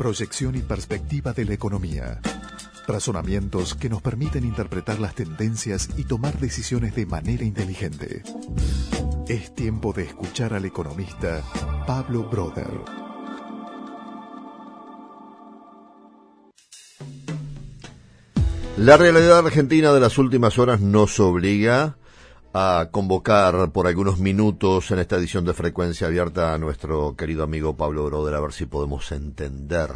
proyección y perspectiva de la economía. Razonamientos que nos permiten interpretar las tendencias y tomar decisiones de manera inteligente. Es tiempo de escuchar al economista Pablo Broder. La realidad argentina de las últimas horas nos obliga a convocar por algunos minutos en esta edición de Frecuencia Abierta a nuestro querido amigo Pablo Broder a ver si podemos entender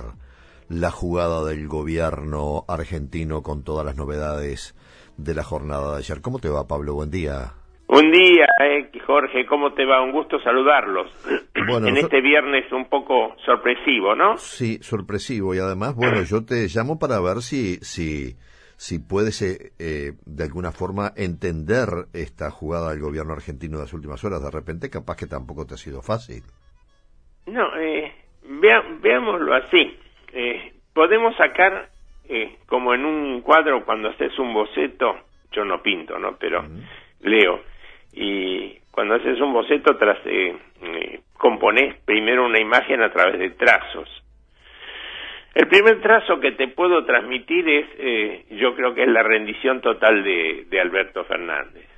la jugada del gobierno argentino con todas las novedades de la jornada de ayer. ¿Cómo te va, Pablo? Buen día. Buen día, eh, Jorge. ¿Cómo te va? Un gusto saludarlos. Bueno, en este viernes un poco sorpresivo, ¿no? Sí, sorpresivo. Y además, bueno, yo te llamo para ver si, si si puedes eh, eh, de alguna forma entender esta jugada del gobierno argentino de las últimas horas. De repente, capaz que tampoco te ha sido fácil. No, eh, veámoslo así. Eh, podemos sacar, como en un cuadro, cuando haces un boceto, yo no pinto, ¿no? Pero leo. Y cuando haces un boceto, tras, componés primero una imagen a través de trazos el primer trazo que te puedo transmitir es, eh, yo creo que es la rendición total de, Alberto Fernández.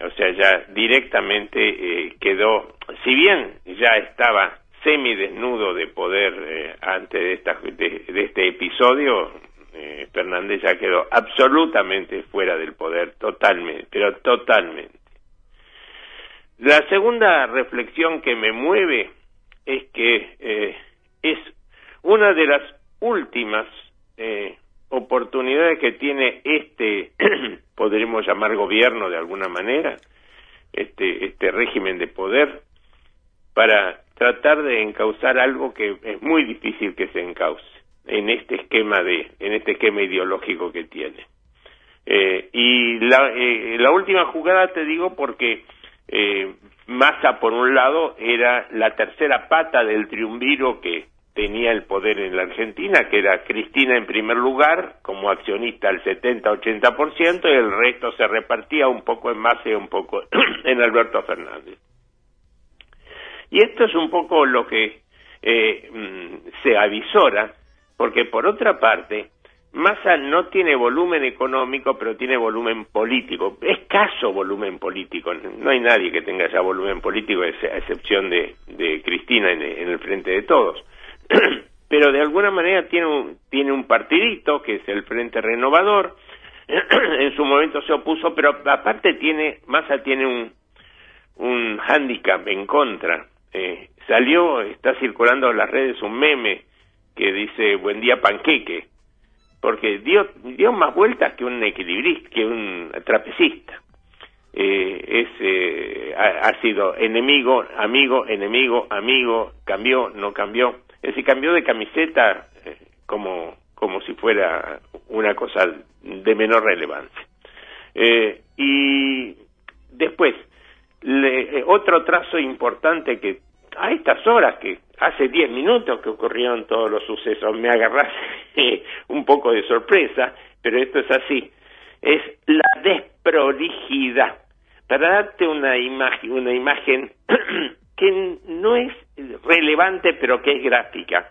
O sea, ya directamente eh, quedó, si bien ya estaba semidesnudo de poder eh, antes de, esta, de, este episodio, Fernández ya quedó absolutamente fuera del poder, totalmente, pero totalmente. La segunda reflexión que me mueve es que es una de las últimas eh, oportunidades que tiene este, podríamos llamar gobierno de alguna manera, este, este régimen de poder, para tratar de encauzar algo que es muy difícil que se encauce en este esquema de, en este esquema ideológico que tiene. Eh, y la, eh, la última jugada te digo porque eh, Massa por un lado era la tercera pata del triunviro que tenía el poder en la Argentina, que era Cristina en primer lugar, como accionista al 70-80%, y el resto se repartía un poco en Massa un poco en Alberto Fernández. Y esto es un poco lo que eh, mm, se avisora, porque por otra parte, Massa no tiene volumen económico, pero tiene volumen político, escaso volumen político. No hay nadie que tenga ya volumen político, a excepción de, Cristina en el frente de todos. pero de alguna manera tiene un, tiene un partidito que es el Frente Renovador, en su momento se opuso, pero aparte tiene, Massa tiene un, un hándicap en contra. Eh, salió, está circulando en las redes un meme que dice buen día panqueque, porque dio, dio más vueltas que un equilibrista, que un trapecista. Eh, es, eh, ha, sido enemigo, amigo, enemigo, amigo, cambió, no cambió. Cambió de camiseta eh, como, como si fuera una cosa de menor relevancia. Eh, y después, eh, otro trazo importante que a estas horas, que hace diez minutos que ocurrieron todos los sucesos, me agarras un poco de sorpresa, pero esto es así, es la desprolijidad. Para darte una imagen, una imagen que no es relevante pero que es gráfica.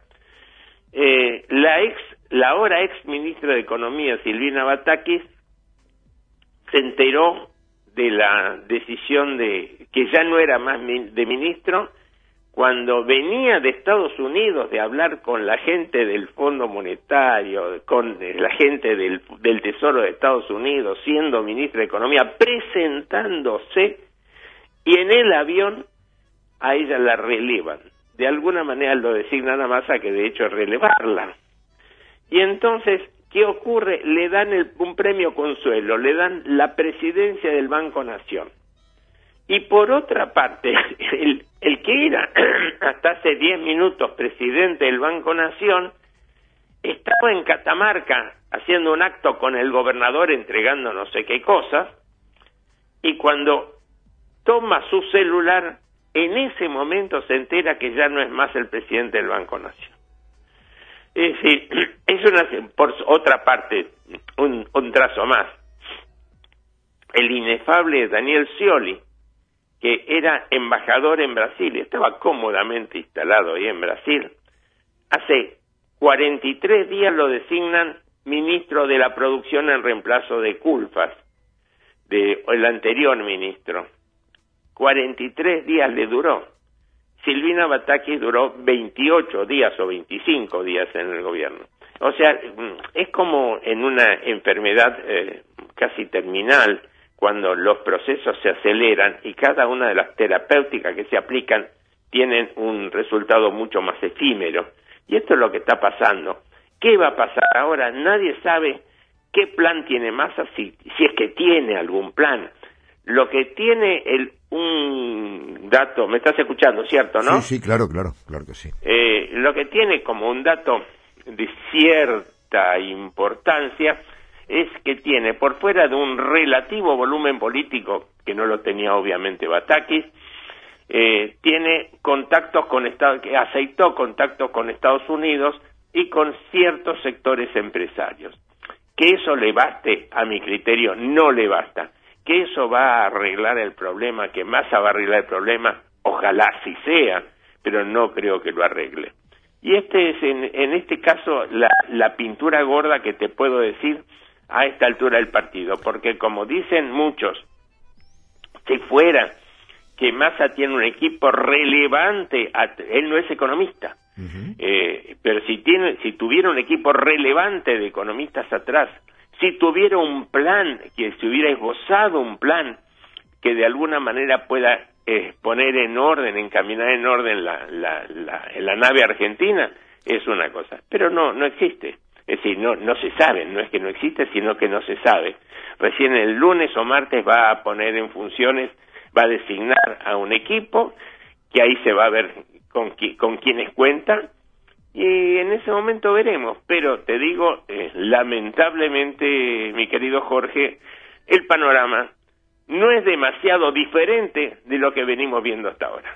Eh, la ex, la ahora ex ministra de Economía Silvina Batakis se enteró de la decisión de que ya no era más de ministro cuando venía de Estados Unidos de hablar con la gente del Fondo Monetario, con la gente del, del Tesoro de Estados Unidos, siendo ministra de Economía, presentándose y en el avión a ella la relevan. De alguna manera lo designan a que de hecho relevarla. Y entonces, ¿qué ocurre? Le dan un premio consuelo, le dan la presidencia del Banco Nación. Y por otra parte, el, el que era hasta hace 10 minutos presidente del Banco Nación, estaba en Catamarca haciendo un acto con el gobernador entregando no sé qué cosas, y cuando toma su celular en ese momento se entera que ya no es más el presidente del Banco Nación. Es decir, es una, por otra parte, un, un trazo más. El inefable Daniel Scioli, que era embajador en Brasil, estaba cómodamente instalado ahí en Brasil, hace 43 días lo designan ministro de la producción en reemplazo de Culfas, de el anterior ministro. 43 días le duró. Silvina Bataki duró 28 días o 25 días en el gobierno. O sea, es como en una enfermedad eh, casi terminal, cuando los procesos se aceleran y cada una de las terapéuticas que se aplican tienen un resultado mucho más efímero. Y esto es lo que está pasando. ¿Qué va a pasar ahora? Nadie sabe qué plan tiene Massa, si es que tiene algún plan. Lo que tiene el, un dato, me estás escuchando, ¿cierto, no? Sí, sí, claro, claro, claro que sí. Eh, lo que tiene como un dato de cierta importancia es que tiene, por fuera de un relativo volumen político, que no lo tenía obviamente Batakis, eh, tiene contactos con Estados, que aceitó contactos con Estados Unidos y con ciertos sectores empresarios. Que eso le baste, a mi criterio, no le basta. Que eso va a arreglar el problema, que Massa va a arreglar el problema, ojalá sí sea, pero no creo que lo arregle. Y este es, en, en este caso, la, la pintura gorda que te puedo decir a esta altura del partido, porque como dicen muchos, si fuera que Massa tiene un equipo relevante, él no es economista, eh, pero si tiene, si tuviera un equipo relevante de economistas atrás, si tuviera un plan, que se hubiera esbozado un plan que de alguna manera pueda eh, poner en orden, encaminar en orden la, la, la, la nave argentina, es una cosa, pero no, no existe. Es decir, no, no se sabe, no es que no existe, sino que no se sabe. Recién el lunes o martes va a poner en funciones, va a designar a un equipo, que ahí se va a ver con, con quienes cuentan, y en ese momento veremos. Pero te digo, eh, lamentablemente, mi querido Jorge, el panorama no es demasiado diferente de lo que venimos viendo hasta ahora.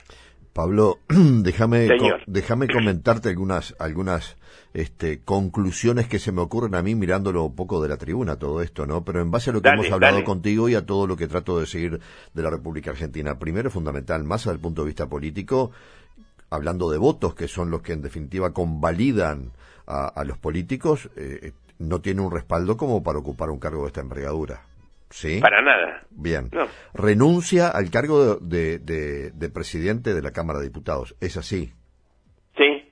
Pablo, déjame, déjame comentarte algunas, algunas este, conclusiones que se me ocurren a mí mirándolo un poco de la tribuna, todo esto, ¿no? Pero en base a lo que hemos hablado contigo y a todo lo que trato de seguir de la República Argentina. Primero, fundamental, más desde el punto de vista político, hablando de votos, que son los que en definitiva convalidan a, los políticos, eh, no tiene un respaldo como para ocupar un cargo de esta envergadura. ¿Sí? Para nada. Bien. Renuncia al cargo de, de, presidente de la Cámara de Diputados. ¿Es así? Sí.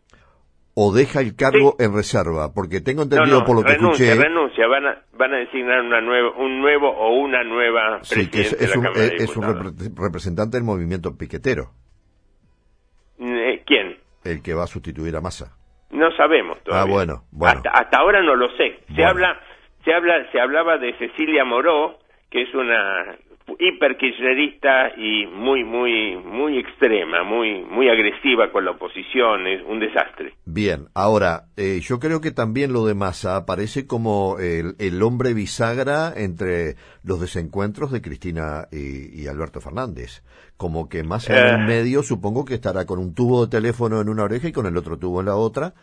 ¿O deja el cargo en reserva? Porque tengo entendido por lo que escuché... Renuncia, van a, van a designar una nueva, un nuevo o una nueva sí, que es, un, es un representante del movimiento piquetero. El que va a sustituir a Massa. No sabemos todavía. Ah, bueno, bueno. Hasta, hasta ahora no lo sé. Se habla, se habla, se hablaba de Cecilia Moró, que es una hiperkirchnerista y muy muy muy extrema, muy muy agresiva con la oposición, es un desastre. Bien, ahora eh, yo creo que también lo de Massa aparece como el, el hombre bisagra entre los desencuentros de Cristina y, Alberto Fernández, como que más en el eh. medio supongo que estará con un tubo de teléfono en una oreja y con el otro tubo en la otra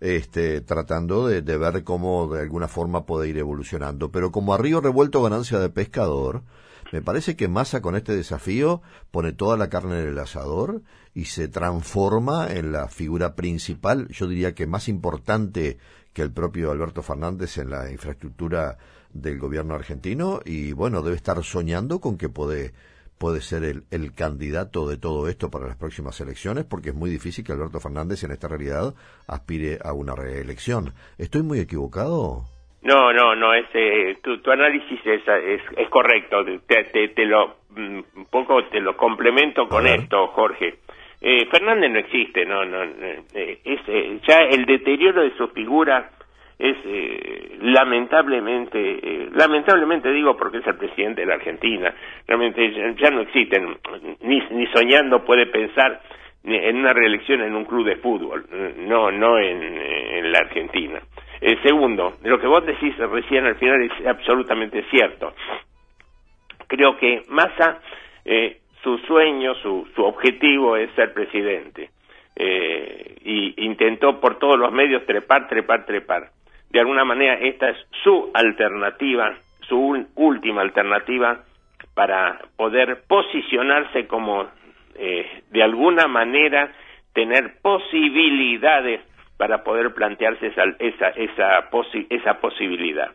este, tratando de, ver cómo de alguna forma puede ir evolucionando. Pero como a río revuelto ganancia de pescador, me parece que Massa con este desafío pone toda la carne en el asador y se transforma en la figura principal, yo diría que más importante que el propio Alberto Fernández en la infraestructura del gobierno argentino y bueno, debe estar soñando con que puede puede ser el, el, candidato de todo esto para las próximas elecciones, porque es muy difícil que Alberto Fernández en esta realidad aspire a una reelección. ¿Estoy muy equivocado? No, no, no, es, eh, tu, tu, análisis es, es, correcto. Te, te, lo, mm, un poco te lo complemento con esto, Jorge. Eh, Fernández no existe, no, no, eh, es, eh, ya el deterioro de su figura es eh, lamentablemente, lamentablemente digo porque es el presidente de la Argentina, realmente ya, no existen, ni, ni soñando puede pensar en una reelección en un club de fútbol, no, no en, en la Argentina. Eh, segundo, lo que vos decís recién al final es absolutamente cierto. Creo que Massa, eh, su sueño, su, su objetivo es ser presidente. Eh, y intentó por todos los medios trepar, trepar, trepar de alguna manera esta es su alternativa, su última alternativa para poder posicionarse como eh, de alguna manera tener posibilidades para poder plantearse esa, esa, esa, esa posibilidad.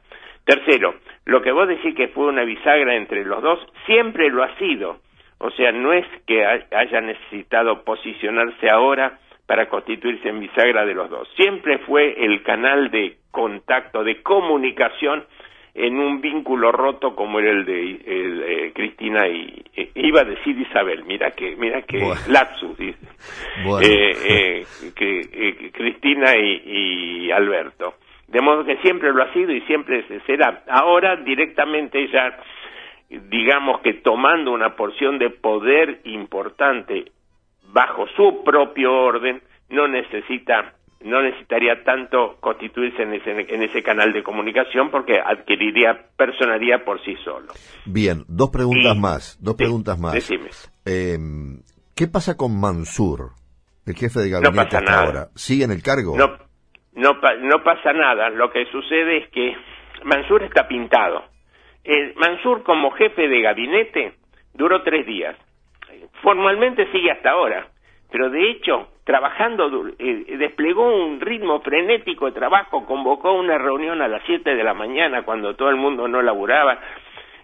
Tercero, lo que vos decís que fue una bisagra entre los dos, siempre lo ha sido. O sea, no es que haya necesitado posicionarse ahora para constituirse en bisagra de los dos. Siempre fue el canal de contacto, de comunicación en un vínculo roto como era el de eh, Cristina y eh, iba a decir Isabel mira que mira que lapsus dice. Eh, que, Cristina y, y, Alberto. De modo que siempre lo ha sido y siempre será. Ahora directamente ya digamos que tomando una porción de poder importante bajo su propio orden, no necesita no necesitaría tanto constituirse en ese, en ese canal de comunicación porque adquiriría personalidad por sí solo. Bien, dos preguntas más, dos preguntas más. Decime. Em, ¿Qué pasa con Mansur, el jefe de gabinete hasta ahora? ¿Sigue en el cargo? No, no, no pasa nada. Lo que sucede es que Mansur está pintado. Mansur como jefe de gabinete duró tres días. Formalmente sigue hasta ahora pero de hecho, trabajando, eh, desplegó un ritmo frenético de trabajo, convocó una reunión a las 7 de la mañana cuando todo el mundo no laburaba,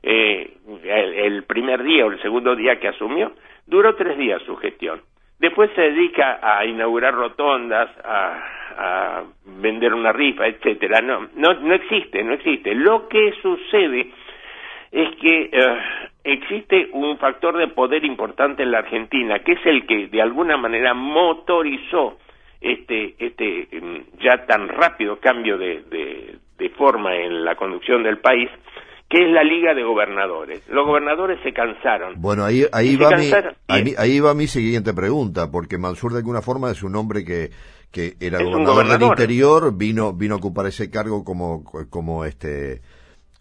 eh, el, primer día o el segundo día que asumió, duró tres días su gestión. Después se dedica a inaugurar rotondas, a, a vender una rifa, etcétera. No, no, no existe, no existe. Lo que sucede es que eh, existe un factor de poder importante en la Argentina, que es el que de alguna manera motorizó este, este mm, ya tan rápido cambio de, de, forma en la conducción del país, que es la Liga de Gobernadores. Los gobernadores se cansaron. Bueno, ahí, ahí, va, mi, ahí, va mi siguiente pregunta, porque Mansur de alguna forma es un hombre que, que era gobernador, del interior, vino, vino a ocupar ese cargo como, como este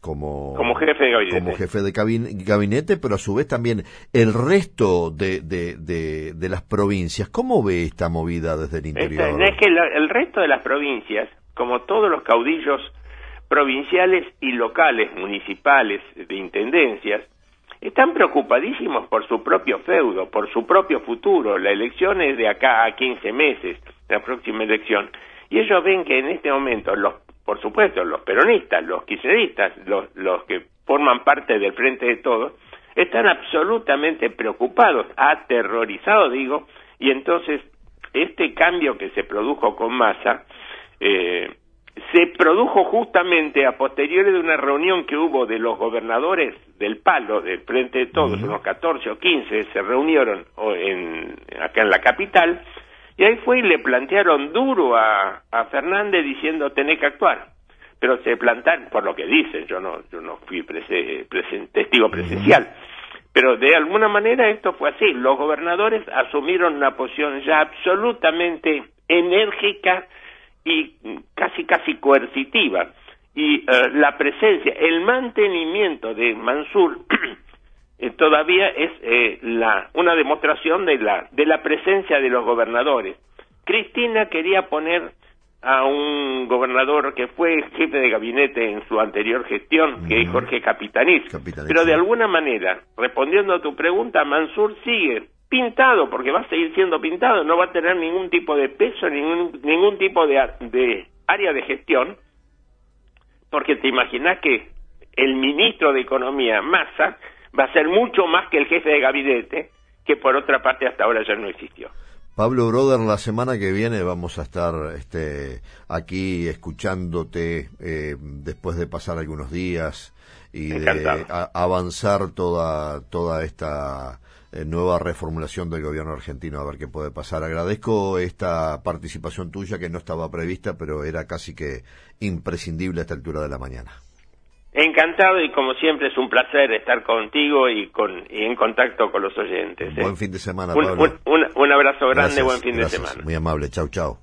como, jefe de gabinete. Como jefe de gabinete, pero a su vez también el resto de, de, las provincias. ¿Cómo ve esta movida desde el interior? es que el resto de las provincias, como todos los caudillos provinciales y locales, municipales, de intendencias, están preocupadísimos por su propio feudo, por su propio futuro. La elección es de acá a 15 meses, la próxima elección. Y ellos ven que en este momento los por supuesto, los peronistas, los kirchneristas, los, los que forman parte del Frente de Todos, están absolutamente preocupados, aterrorizados, digo, y entonces este cambio que se produjo con Massa eh, se produjo justamente a posteriori de una reunión que hubo de los gobernadores del Palo, del Frente de Todos, unos 14 o 15, se reunieron en, acá en la capital, y ahí fue y le plantearon duro a, a Fernández diciendo tenés que actuar. Pero se plantaron, por lo que dicen, yo no, yo no fui testigo presencial, pero de alguna manera esto fue así. Los gobernadores asumieron una posición ya absolutamente enérgica y casi casi coercitiva. Y eh, la presencia, el mantenimiento de Mansur Eh, todavía es eh, la, una demostración de la, de la presencia de los gobernadores. Cristina quería poner a un gobernador que fue jefe de gabinete en su anterior gestión, que es Jorge Capitanís. Pero de alguna manera, respondiendo a tu pregunta, Mansur sigue pintado, porque va a seguir siendo pintado, no va a tener ningún tipo de peso, ningún, ningún tipo de, de área de gestión, porque te imaginas que el ministro de Economía, Massa, va a ser mucho más que el jefe de gabinete, que por otra parte hasta ahora ya no existió. Pablo Broder, la semana que viene vamos a estar este, aquí escuchándote eh, después de pasar algunos días y de avanzar toda, toda esta eh, nueva reformulación del gobierno argentino, a ver qué puede pasar. Agradezco esta participación tuya que no estaba prevista, pero era casi que imprescindible a esta altura de la mañana. Encantado y como siempre es un placer estar contigo y, con, y en contacto con los oyentes. Buen ¿eh? fin de semana, Pablo. Un, abrazo grande, buen fin de semana. Muy amable, chau, chau.